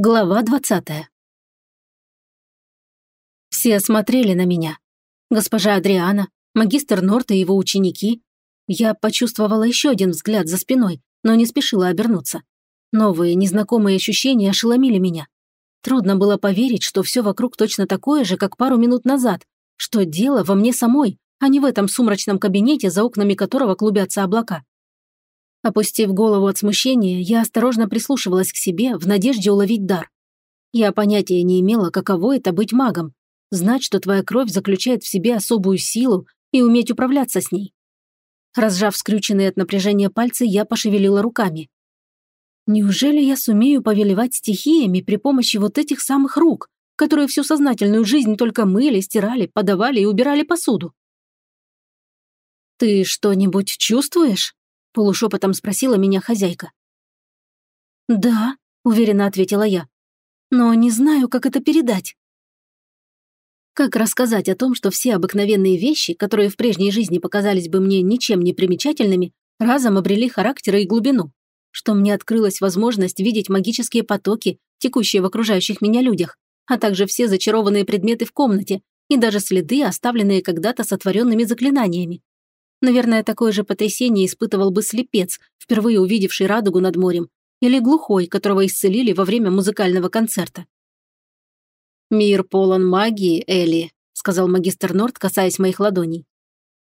Глава двадцатая. Все смотрели на меня. Госпожа Адриана, магистр Норт и его ученики. Я почувствовала еще один взгляд за спиной, но не спешила обернуться. Новые, незнакомые ощущения ошеломили меня. Трудно было поверить, что все вокруг точно такое же, как пару минут назад, что дело во мне самой, а не в этом сумрачном кабинете, за окнами которого клубятся облака. Опустив голову от смущения, я осторожно прислушивалась к себе в надежде уловить дар. Я понятия не имела, каково это быть магом, знать, что твоя кровь заключает в себе особую силу и уметь управляться с ней. Разжав скрюченные от напряжения пальцы, я пошевелила руками. Неужели я сумею повелевать стихиями при помощи вот этих самых рук, которые всю сознательную жизнь только мыли, стирали, подавали и убирали посуду? «Ты что-нибудь чувствуешь?» Полушепотом спросила меня хозяйка. «Да», – уверенно ответила я. «Но не знаю, как это передать». Как рассказать о том, что все обыкновенные вещи, которые в прежней жизни показались бы мне ничем не примечательными, разом обрели характер и глубину? Что мне открылась возможность видеть магические потоки, текущие в окружающих меня людях, а также все зачарованные предметы в комнате и даже следы, оставленные когда-то сотворенными заклинаниями. Наверное, такое же потрясение испытывал бы слепец, впервые увидевший радугу над морем, или глухой, которого исцелили во время музыкального концерта. «Мир полон магии, Элли», — сказал магистр Норт, касаясь моих ладоней.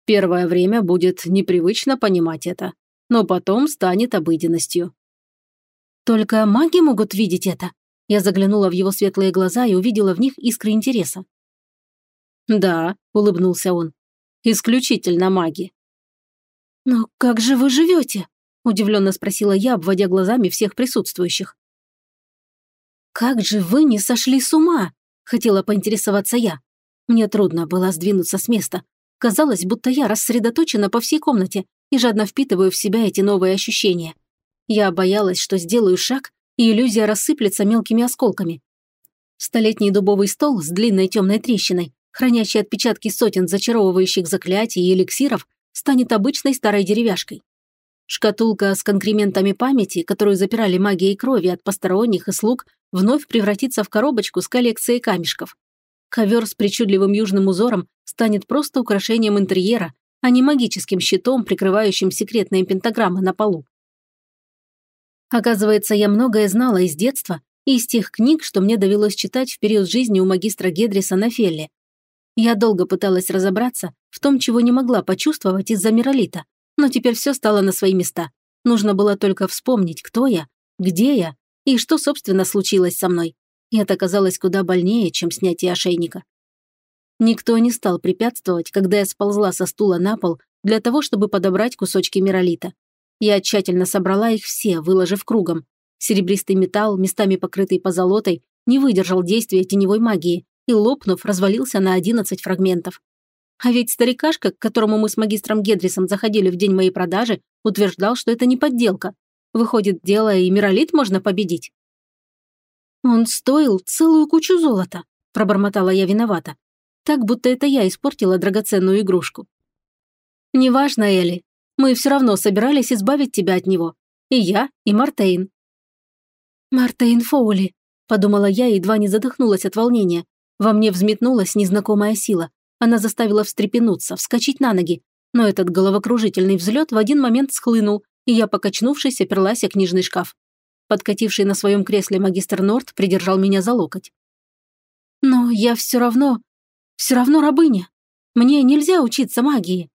«Первое время будет непривычно понимать это, но потом станет обыденностью». «Только маги могут видеть это?» Я заглянула в его светлые глаза и увидела в них искры интереса. «Да», — улыбнулся он, — «исключительно маги. «Но как же вы живете?» – удивленно спросила я, обводя глазами всех присутствующих. «Как же вы не сошли с ума?» – хотела поинтересоваться я. Мне трудно было сдвинуться с места. Казалось, будто я рассредоточена по всей комнате и жадно впитываю в себя эти новые ощущения. Я боялась, что сделаю шаг, и иллюзия рассыплется мелкими осколками. Столетний дубовый стол с длинной темной трещиной, хранящий отпечатки сотен зачаровывающих заклятий и эликсиров, станет обычной старой деревяшкой. Шкатулка с конкрементами памяти, которую запирали магией крови от посторонних и слуг, вновь превратится в коробочку с коллекцией камешков. Ковер с причудливым южным узором станет просто украшением интерьера, а не магическим щитом, прикрывающим секретные пентаграммы на полу. Оказывается, я многое знала из детства и из тех книг, что мне довелось читать в период жизни у магистра Гедриса на Фелле. Я долго пыталась разобраться в том, чего не могла почувствовать из-за миролита, но теперь все стало на свои места. Нужно было только вспомнить, кто я, где я и что, собственно, случилось со мной. И это оказалось куда больнее, чем снятие ошейника. Никто не стал препятствовать, когда я сползла со стула на пол для того, чтобы подобрать кусочки миролита. Я тщательно собрала их все, выложив кругом. Серебристый металл, местами покрытый позолотой, не выдержал действия теневой магии и, лопнув, развалился на 11 фрагментов. А ведь старикашка, к которому мы с магистром Гедрисом заходили в день моей продажи, утверждал, что это не подделка. Выходит, дело и миролит можно победить. «Он стоил целую кучу золота», – пробормотала я виновата. Так, будто это я испортила драгоценную игрушку. «Неважно, Элли. Мы все равно собирались избавить тебя от него. И я, и Мартейн». «Мартейн Фоули», – подумала я и едва не задохнулась от волнения. Во мне взметнулась незнакомая сила. Она заставила встрепенуться, вскочить на ноги. Но этот головокружительный взлет в один момент схлынул, и я, покачнувшись, оперлась о книжный шкаф. Подкативший на своем кресле магистр Норт придержал меня за локоть. «Но я все равно... все равно рабыня. Мне нельзя учиться магии».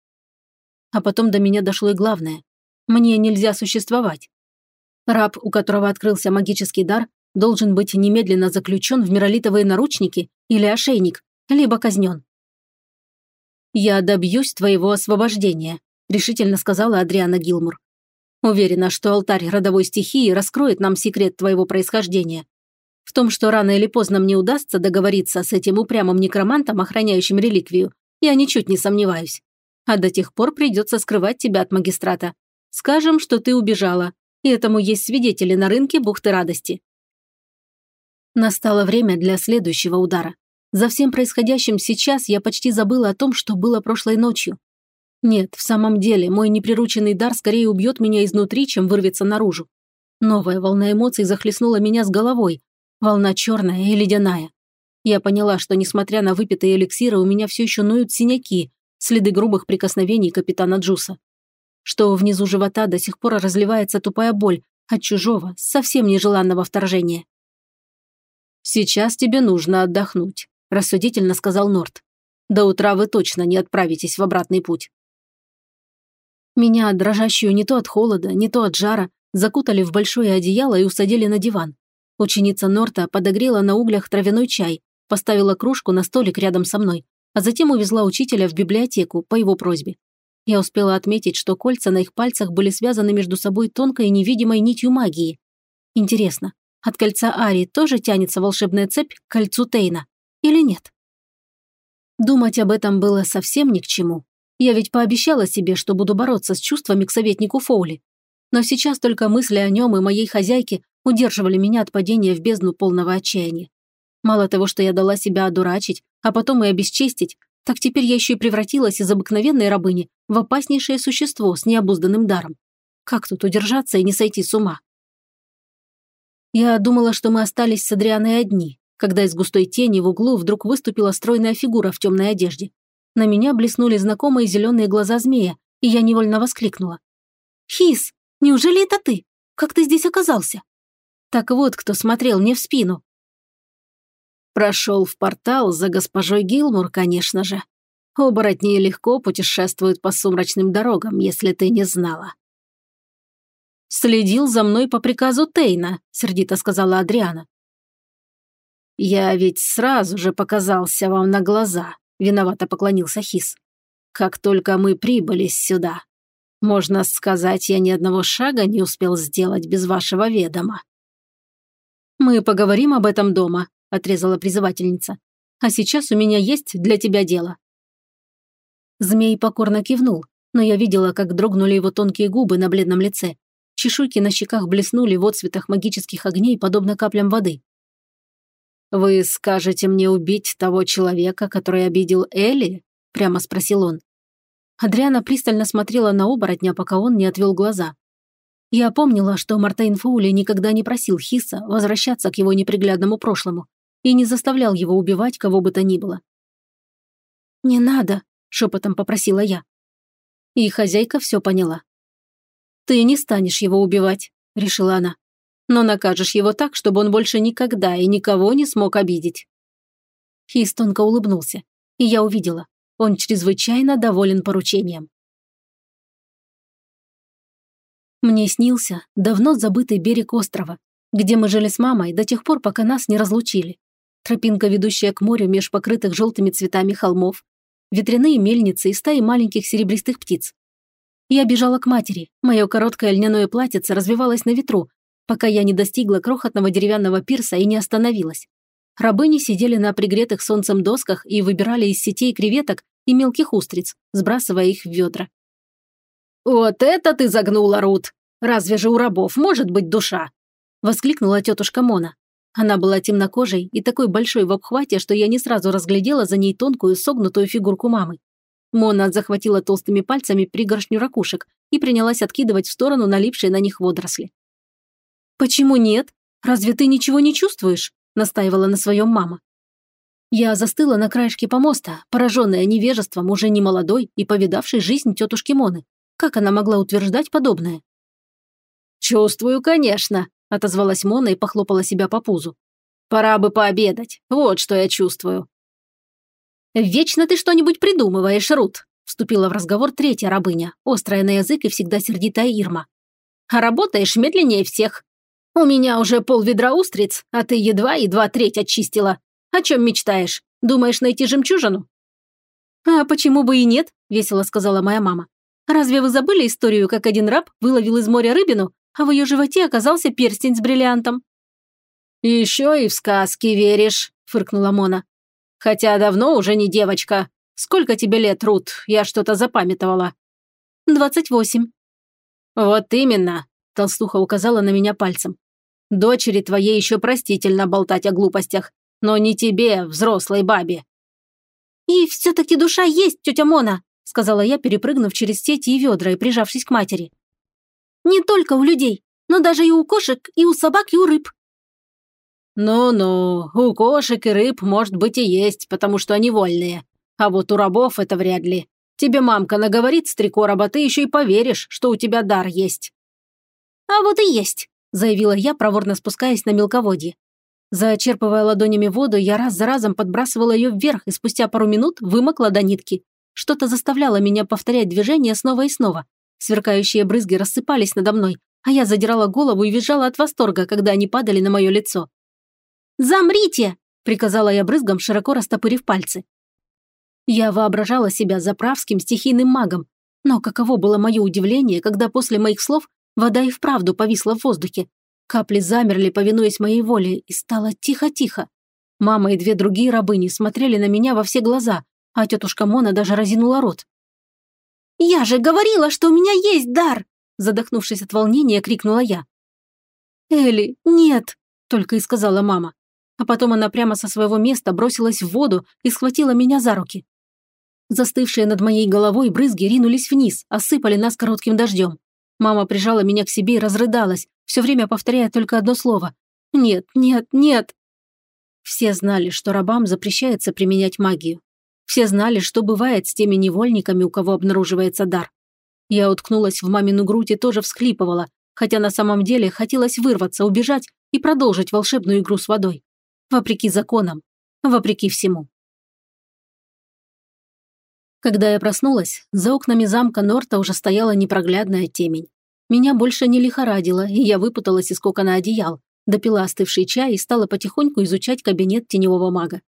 А потом до меня дошло и главное. Мне нельзя существовать. Раб, у которого открылся магический дар, должен быть немедленно заключен в миролитовые наручники или ошейник, либо казнен. «Я добьюсь твоего освобождения», – решительно сказала Адриана Гилмур. «Уверена, что алтарь родовой стихии раскроет нам секрет твоего происхождения. В том, что рано или поздно мне удастся договориться с этим упрямым некромантом, охраняющим реликвию, я ничуть не сомневаюсь. А до тех пор придется скрывать тебя от магистрата. Скажем, что ты убежала, и этому есть свидетели на рынке бухты радости. Настало время для следующего удара. За всем происходящим сейчас я почти забыла о том, что было прошлой ночью. Нет, в самом деле, мой неприрученный дар скорее убьет меня изнутри, чем вырвется наружу. Новая волна эмоций захлестнула меня с головой, Волна черная и ледяная. Я поняла, что, несмотря на выпитые эликсиры, у меня все еще ноют синяки, следы грубых прикосновений капитана Джуса. Что внизу живота до сих пор разливается тупая боль от чужого, совсем нежеланного вторжения. «Сейчас тебе нужно отдохнуть», – рассудительно сказал Норт. «До утра вы точно не отправитесь в обратный путь». Меня, дрожащую не то от холода, не то от жара, закутали в большое одеяло и усадили на диван. Ученица Норта подогрела на углях травяной чай, поставила кружку на столик рядом со мной, а затем увезла учителя в библиотеку по его просьбе. Я успела отметить, что кольца на их пальцах были связаны между собой тонкой невидимой нитью магии. Интересно, от кольца Ари тоже тянется волшебная цепь к кольцу Тейна? Или нет? Думать об этом было совсем ни к чему. Я ведь пообещала себе, что буду бороться с чувствами к советнику Фоули. Но сейчас только мысли о нем и моей хозяйке удерживали меня от падения в бездну полного отчаяния. Мало того, что я дала себя одурачить, а потом и обесчестить, так теперь я еще и превратилась из обыкновенной рабыни в опаснейшее существо с необузданным даром. Как тут удержаться и не сойти с ума? Я думала, что мы остались с Адрианой одни, когда из густой тени в углу вдруг выступила стройная фигура в темной одежде. На меня блеснули знакомые зеленые глаза змея, и я невольно воскликнула. «Хис, неужели это ты? Как ты здесь оказался?» Так вот, кто смотрел мне в спину. Прошел в портал за госпожой Гилмур, конечно же. Оборотни легко путешествуют по сумрачным дорогам, если ты не знала. «Следил за мной по приказу Тейна», — сердито сказала Адриана. «Я ведь сразу же показался вам на глаза», — виновато поклонился Хис. «Как только мы прибыли сюда. Можно сказать, я ни одного шага не успел сделать без вашего ведома». «Мы поговорим об этом дома», – отрезала призывательница. «А сейчас у меня есть для тебя дело». Змей покорно кивнул, но я видела, как дрогнули его тонкие губы на бледном лице. Чешуйки на щеках блеснули в отцветах магических огней, подобно каплям воды. «Вы скажете мне убить того человека, который обидел Элли?» – прямо спросил он. Адриана пристально смотрела на оборотня, пока он не отвел глаза. Я помнила, что Мартейн Фоули никогда не просил Хиса возвращаться к его неприглядному прошлому и не заставлял его убивать кого бы то ни было. «Не надо», – шепотом попросила я. И хозяйка все поняла. «Ты не станешь его убивать», – решила она. «Но накажешь его так, чтобы он больше никогда и никого не смог обидеть». Хис тонко улыбнулся, и я увидела. Он чрезвычайно доволен поручением. Мне снился давно забытый берег острова, где мы жили с мамой до тех пор, пока нас не разлучили. Тропинка, ведущая к морю меж покрытых желтыми цветами холмов, ветряные мельницы и стаи маленьких серебристых птиц. Я бежала к матери, мое короткое льняное платьице развивалось на ветру, пока я не достигла крохотного деревянного пирса и не остановилась. Рабыни сидели на пригретых солнцем досках и выбирали из сетей креветок и мелких устриц, сбрасывая их в ведра. «Вот это ты загнула, Рут! Разве же у рабов может быть душа?» Воскликнула тетушка Мона. Она была темнокожей и такой большой в обхвате, что я не сразу разглядела за ней тонкую согнутую фигурку мамы. Мона захватила толстыми пальцами пригоршню ракушек и принялась откидывать в сторону налипшие на них водоросли. «Почему нет? Разве ты ничего не чувствуешь?» – настаивала на своем мама. Я застыла на краешке помоста, пораженная невежеством уже не молодой и повидавшей жизнь тетушки Моны, как она могла утверждать подобное? «Чувствую, конечно», – отозвалась Мона и похлопала себя по пузу. «Пора бы пообедать. Вот что я чувствую». «Вечно ты что-нибудь придумываешь, Рут», – вступила в разговор третья рабыня, острая на язык и всегда сердитая Ирма. «А работаешь медленнее всех. У меня уже полведра устриц, а ты едва-едва треть очистила. О чем мечтаешь? Думаешь найти жемчужину?» «А почему бы и нет?» – весело сказала моя мама. Разве вы забыли историю, как один раб выловил из моря рыбину, а в ее животе оказался перстень с бриллиантом?» «Еще и в сказки веришь», – фыркнула Мона. «Хотя давно уже не девочка. Сколько тебе лет, Рут? Я что-то запамятовала». «Двадцать восемь». «Вот именно», – толстуха указала на меня пальцем. «Дочери твоей еще простительно болтать о глупостях, но не тебе, взрослой бабе». «И все-таки душа есть, тетя Мона», сказала я, перепрыгнув через сети и ведра и прижавшись к матери. «Не только у людей, но даже и у кошек, и у собак, и у рыб». «Ну-ну, у кошек и рыб, может быть, и есть, потому что они вольные. А вот у рабов это вряд ли. Тебе мамка наговорит с три короба, ты еще и поверишь, что у тебя дар есть». «А вот и есть», – заявила я, проворно спускаясь на мелководье. Зачерпывая ладонями воду, я раз за разом подбрасывала ее вверх и спустя пару минут вымокла до нитки. Что-то заставляло меня повторять движение снова и снова. Сверкающие брызги рассыпались надо мной, а я задирала голову и визжала от восторга, когда они падали на мое лицо. «Замрите!» – приказала я брызгам, широко растопырив пальцы. Я воображала себя заправским стихийным магом, но каково было мое удивление, когда после моих слов вода и вправду повисла в воздухе. Капли замерли, повинуясь моей воле, и стало тихо-тихо. Мама и две другие рабыни смотрели на меня во все глаза, а тетушка Мона даже разинула рот. «Я же говорила, что у меня есть дар!» Задохнувшись от волнения, крикнула я. «Элли, нет!» – только и сказала мама а потом она прямо со своего места бросилась в воду и схватила меня за руки. Застывшие над моей головой брызги ринулись вниз, осыпали нас коротким дождем. Мама прижала меня к себе и разрыдалась, все время повторяя только одно слово. «Нет, нет, нет!» Все знали, что рабам запрещается применять магию. Все знали, что бывает с теми невольниками, у кого обнаруживается дар. Я уткнулась в мамину грудь и тоже всхлипывала, хотя на самом деле хотелось вырваться, убежать и продолжить волшебную игру с водой. Вопреки законам, вопреки всему. Когда я проснулась, за окнами замка Норта уже стояла непроглядная темень. Меня больше не лихорадило, и я выпуталась из кокона одеял, допила остывший чай и стала потихоньку изучать кабинет теневого мага.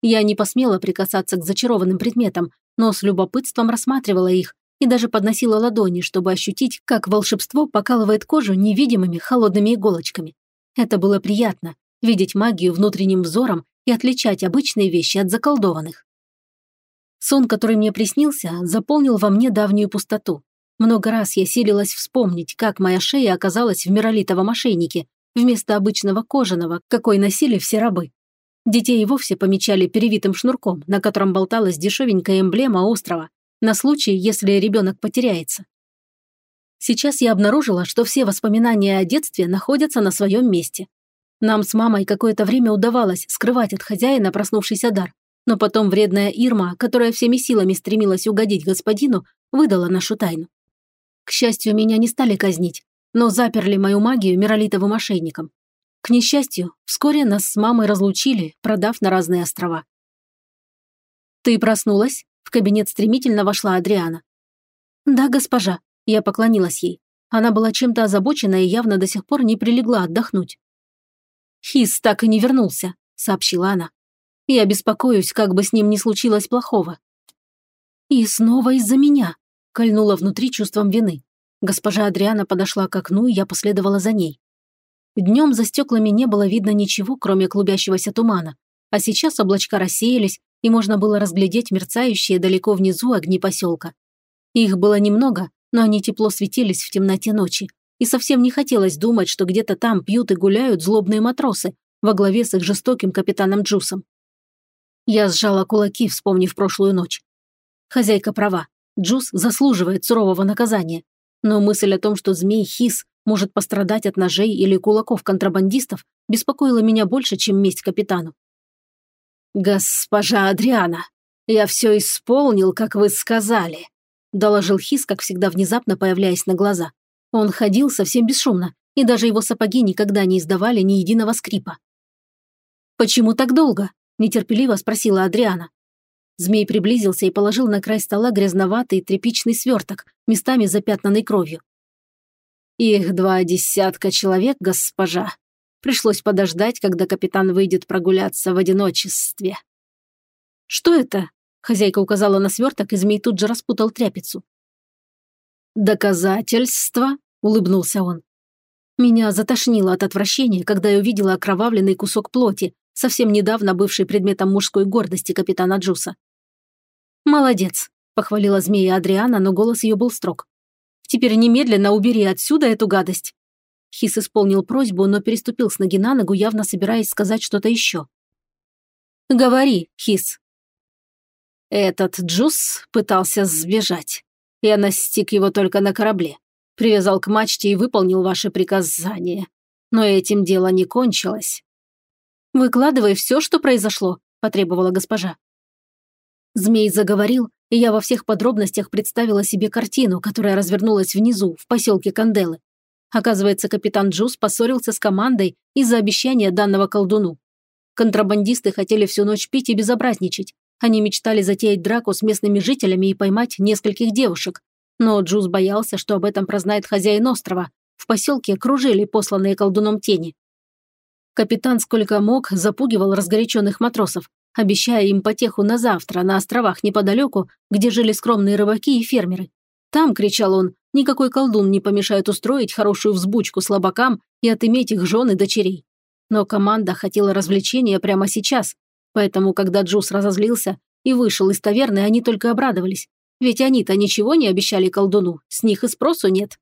Я не посмела прикасаться к зачарованным предметам, но с любопытством рассматривала их и даже подносила ладони, чтобы ощутить, как волшебство покалывает кожу невидимыми холодными иголочками. Это было приятно, видеть магию внутренним взором и отличать обычные вещи от заколдованных. Сон, который мне приснился, заполнил во мне давнюю пустоту. Много раз я силилась вспомнить, как моя шея оказалась в миролитовом ошейнике, вместо обычного кожаного, какой носили все рабы. Детей и вовсе помечали перевитым шнурком, на котором болталась дешевенькая эмблема острова, на случай, если ребенок потеряется. Сейчас я обнаружила, что все воспоминания о детстве находятся на своем месте. Нам с мамой какое-то время удавалось скрывать от хозяина проснувшийся дар, но потом вредная Ирма, которая всеми силами стремилась угодить господину, выдала нашу тайну. К счастью, меня не стали казнить, но заперли мою магию миролитовым мошенником. К несчастью, вскоре нас с мамой разлучили, продав на разные острова. «Ты проснулась?» – в кабинет стремительно вошла Адриана. «Да, госпожа», – я поклонилась ей. Она была чем-то озабочена и явно до сих пор не прилегла отдохнуть. «Хис так и не вернулся», – сообщила она. «Я беспокоюсь, как бы с ним не случилось плохого». «И снова из-за меня», – кольнула внутри чувством вины. Госпожа Адриана подошла к окну, и я последовала за ней. Днем за стеклами не было видно ничего, кроме клубящегося тумана, а сейчас облачка рассеялись, и можно было разглядеть мерцающие далеко внизу огни поселка. Их было немного, но они тепло светились в темноте ночи, и совсем не хотелось думать, что где-то там пьют и гуляют злобные матросы во главе с их жестоким капитаном Джусом. Я сжала кулаки, вспомнив прошлую ночь. Хозяйка права. Джус заслуживает сурового наказания. Но мысль о том, что змей Хис может пострадать от ножей или кулаков контрабандистов, беспокоила меня больше, чем месть капитану. «Госпожа Адриана, я все исполнил, как вы сказали», доложил Хис, как всегда внезапно появляясь на глаза. Он ходил совсем бесшумно, и даже его сапоги никогда не издавали ни единого скрипа. «Почему так долго?» – нетерпеливо спросила Адриана. Змей приблизился и положил на край стола грязноватый тряпичный сверток, местами запятнанный кровью. «Их два десятка человек, госпожа. Пришлось подождать, когда капитан выйдет прогуляться в одиночестве». «Что это?» – хозяйка указала на сверток, и змей тут же распутал тряпицу. «Доказательства?» – улыбнулся он. Меня затошнило от отвращения, когда я увидела окровавленный кусок плоти, совсем недавно бывший предметом мужской гордости капитана Джуса. «Молодец», – похвалила змея Адриана, но голос ее был строг. «Теперь немедленно убери отсюда эту гадость». Хис исполнил просьбу, но переступил с ноги на ногу, явно собираясь сказать что-то еще. «Говори, Хис». Этот Джус пытался сбежать. Я настиг его только на корабле. Привязал к мачте и выполнил ваше приказание. Но этим дело не кончилось. «Выкладывай все, что произошло», – потребовала госпожа. Змей заговорил, и я во всех подробностях представила себе картину, которая развернулась внизу, в поселке Канделы. Оказывается, капитан Джус поссорился с командой из-за обещания данного колдуну. Контрабандисты хотели всю ночь пить и безобразничать. Они мечтали затеять драку с местными жителями и поймать нескольких девушек. Но Джус боялся, что об этом прознает хозяин острова. В поселке кружили посланные колдуном тени. Капитан сколько мог запугивал разгоряченных матросов, обещая им потеху на завтра на островах неподалеку, где жили скромные рыбаки и фермеры. Там, кричал он, никакой колдун не помешает устроить хорошую взбучку слабакам и отыметь их жен и дочерей. Но команда хотела развлечения прямо сейчас, поэтому, когда Джус разозлился и вышел из таверны, они только обрадовались. Ведь они-то ничего не обещали колдуну, с них и спросу нет.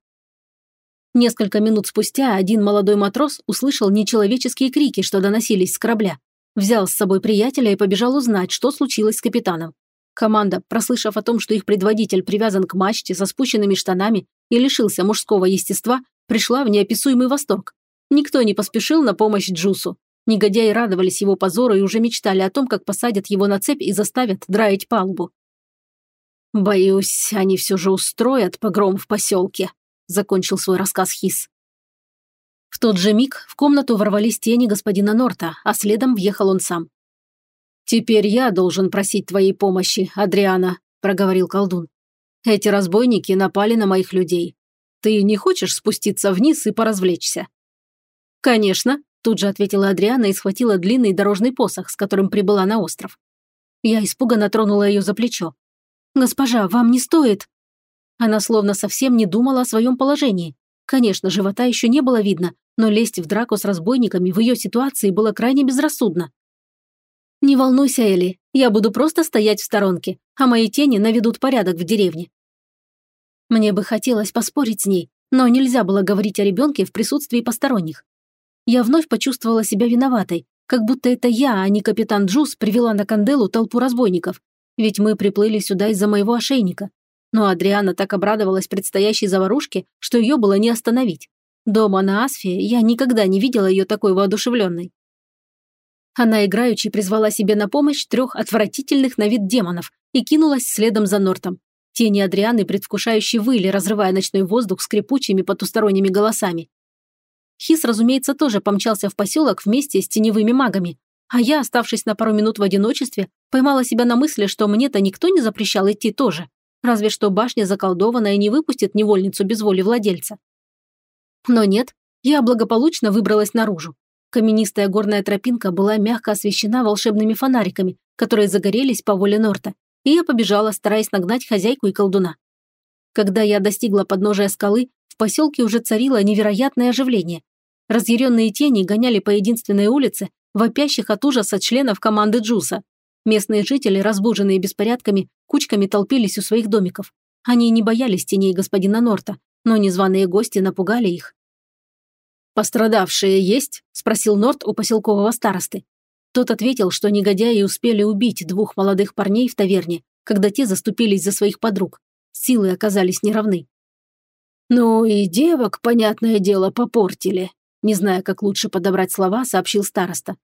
Несколько минут спустя один молодой матрос услышал нечеловеческие крики, что доносились с корабля. Взял с собой приятеля и побежал узнать, что случилось с капитаном. Команда, прослышав о том, что их предводитель привязан к мачте со спущенными штанами и лишился мужского естества, пришла в неописуемый восторг. Никто не поспешил на помощь Джусу. Негодяи радовались его позору и уже мечтали о том, как посадят его на цепь и заставят драить палубу. «Боюсь, они все же устроят погром в поселке», закончил свой рассказ Хис. В тот же миг в комнату ворвались тени господина Норта, а следом въехал он сам. «Теперь я должен просить твоей помощи, Адриана», – проговорил колдун. «Эти разбойники напали на моих людей. Ты не хочешь спуститься вниз и поразвлечься?» «Конечно», – тут же ответила Адриана и схватила длинный дорожный посох, с которым прибыла на остров. Я испуганно тронула ее за плечо. «Госпожа, вам не стоит...» Она словно совсем не думала о своем положении. Конечно, живота еще не было видно, но лезть в драку с разбойниками в ее ситуации было крайне безрассудно. «Не волнуйся, Элли, я буду просто стоять в сторонке, а мои тени наведут порядок в деревне». Мне бы хотелось поспорить с ней, но нельзя было говорить о ребенке в присутствии посторонних. Я вновь почувствовала себя виноватой, как будто это я, а не капитан Джус, привела на Канделу толпу разбойников. Ведь мы приплыли сюда из-за моего ошейника. Но Адриана так обрадовалась предстоящей заварушке, что ее было не остановить. Дома на Асфе я никогда не видела ее такой воодушевленной. Она играючи призвала себе на помощь трех отвратительных на вид демонов и кинулась следом за Нортом. Тени Адрианы предвкушающе выли, разрывая ночной воздух скрипучими потусторонними голосами. Хис, разумеется, тоже помчался в поселок вместе с теневыми магами, а я, оставшись на пару минут в одиночестве, поймала себя на мысли, что мне-то никто не запрещал идти тоже. Разве что башня заколдована и не выпустит невольницу без воли владельца. Но нет, я благополучно выбралась наружу. Каменистая горная тропинка была мягко освещена волшебными фонариками, которые загорелись по воле Норта, и я побежала, стараясь нагнать хозяйку и колдуна. Когда я достигла подножия скалы, в поселке уже царило невероятное оживление. Разъяренные тени гоняли по единственной улице, вопящих от ужаса членов команды Джуса. Местные жители, разбуженные беспорядками, кучками толпились у своих домиков. Они не боялись теней господина Норта, но незваные гости напугали их. «Пострадавшие есть?» – спросил Норт у поселкового старосты. Тот ответил, что негодяи успели убить двух молодых парней в таверне, когда те заступились за своих подруг. Силы оказались неравны. «Ну и девок, понятное дело, попортили», не зная, как лучше подобрать слова, сообщил староста.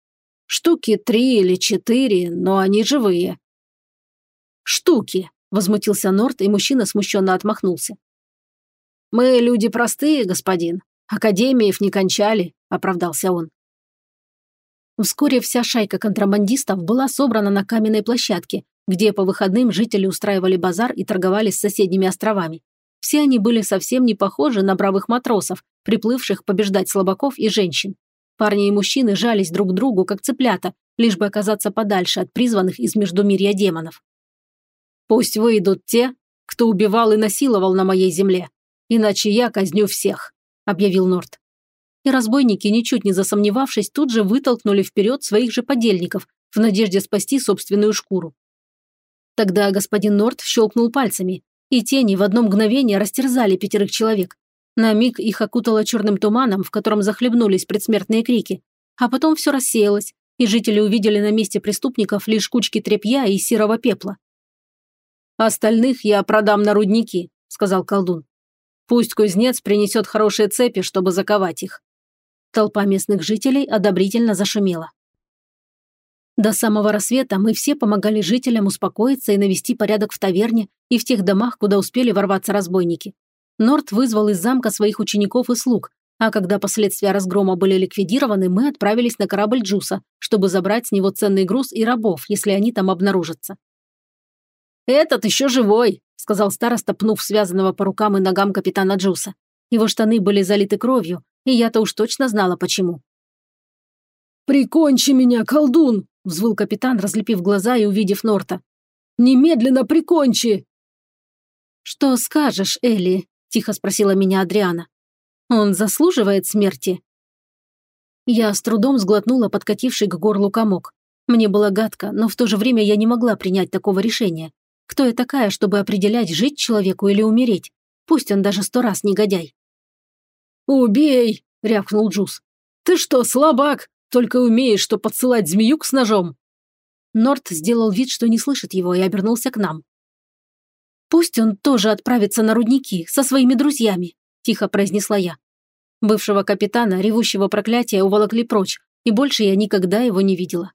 Штуки три или четыре, но они живые». «Штуки», – возмутился Норт, и мужчина смущенно отмахнулся. «Мы люди простые, господин. Академиев не кончали», – оправдался он. Вскоре вся шайка контрабандистов была собрана на каменной площадке, где по выходным жители устраивали базар и торговали с соседними островами. Все они были совсем не похожи на бравых матросов, приплывших побеждать слабаков и женщин. Парни и мужчины жались друг к другу, как цыплята, лишь бы оказаться подальше от призванных из междумирья демонов. «Пусть выйдут те, кто убивал и насиловал на моей земле, иначе я казню всех», – объявил Норт. И разбойники, ничуть не засомневавшись, тут же вытолкнули вперед своих же подельников в надежде спасти собственную шкуру. Тогда господин Норт щелкнул пальцами, и тени в одно мгновение растерзали пятерых человек, на миг их окутало черным туманом, в котором захлебнулись предсмертные крики. А потом все рассеялось, и жители увидели на месте преступников лишь кучки тряпья и серого пепла. «Остальных я продам на рудники», – сказал колдун. «Пусть кузнец принесет хорошие цепи, чтобы заковать их». Толпа местных жителей одобрительно зашумела. До самого рассвета мы все помогали жителям успокоиться и навести порядок в таверне и в тех домах, куда успели ворваться разбойники. Норт вызвал из замка своих учеников и слуг, а когда последствия разгрома были ликвидированы, мы отправились на корабль Джуса, чтобы забрать с него ценный груз и рабов, если они там обнаружатся. «Этот еще живой», – сказал староста, пнув связанного по рукам и ногам капитана Джуса. Его штаны были залиты кровью, и я-то уж точно знала, почему. «Прикончи меня, колдун!» – взвыл капитан, разлепив глаза и увидев Норта. «Немедленно прикончи!» «Что скажешь, Элли?» – тихо спросила меня Адриана. «Он заслуживает смерти?» Я с трудом сглотнула подкативший к горлу комок. Мне было гадко, но в то же время я не могла принять такого решения. Кто я такая, чтобы определять, жить человеку или умереть? Пусть он даже сто раз негодяй. «Убей!» – рявкнул Джуз. «Ты что, слабак? Только умеешь, что подсылать змеюк с ножом!» Норт сделал вид, что не слышит его, и обернулся к нам. «Пусть он тоже отправится на рудники со своими друзьями», – тихо произнесла я. Бывшего капитана, ревущего проклятия, уволокли прочь, и больше я никогда его не видела.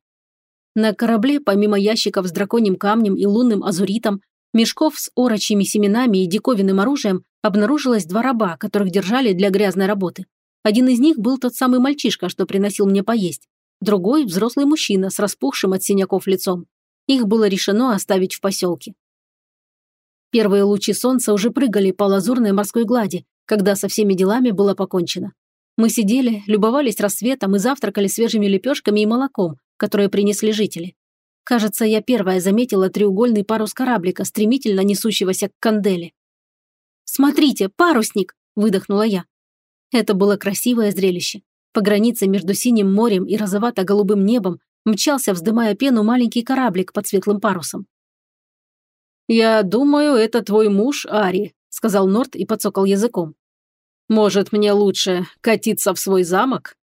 На корабле, помимо ящиков с драконьим камнем и лунным азуритом, мешков с орочьими семенами и диковинным оружием обнаружилось два раба, которых держали для грязной работы. Один из них был тот самый мальчишка, что приносил мне поесть. Другой – взрослый мужчина с распухшим от синяков лицом. Их было решено оставить в поселке. Первые лучи солнца уже прыгали по лазурной морской глади, когда со всеми делами было покончено. Мы сидели, любовались рассветом и завтракали свежими лепешками и молоком, которые принесли жители. Кажется, я первая заметила треугольный парус кораблика, стремительно несущегося к канделе. «Смотрите, парусник!» – выдохнула я. Это было красивое зрелище. По границе между синим морем и розовато-голубым небом мчался, вздымая пену, маленький кораблик под светлым парусом. «Я думаю, это твой муж, Ари», – сказал Норт и подсокал языком. «Может, мне лучше катиться в свой замок?»